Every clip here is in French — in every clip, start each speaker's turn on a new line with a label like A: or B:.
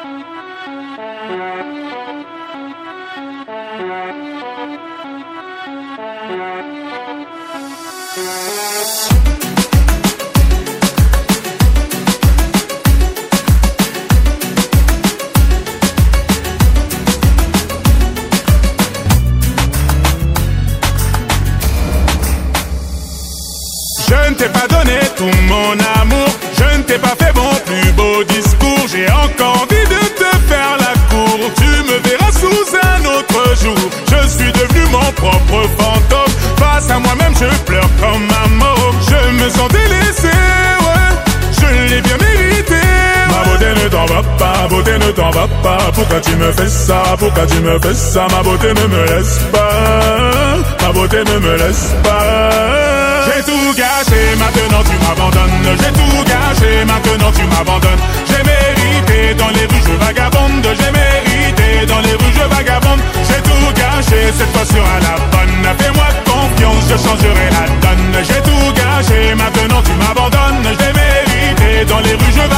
A: Je ne t'ai pas donné tout mon amour, t'en va pas, beauté ne t'en va pas. Pourquoi tu me fais ça, pourquoi tu me fais ça? Ma beauté ne me laisse pas, ma beauté ne me laisse pas. J'ai tout gâché, maintenant tu m'abandonnes. J'ai tout gâché, maintenant tu m'abandonnes. J'ai mérité dans les rues, je vagabonde. J'ai mérité dans les rues, je vagabonde. J'ai tout gâché, cette fois sur la bonne. Fais-moi confiance, je changerai la donne. J'ai tout gâché, maintenant tu m'abandonnes. J'ai mérité dans les rues, je vagabonde.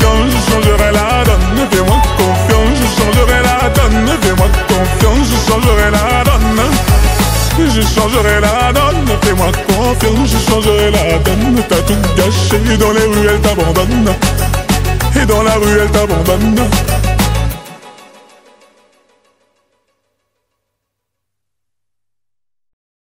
A: confiance, je changerai la donne. T'as tout gâché, dans les rues elle t'abandonne. Et dans la rue elle t'abandonne.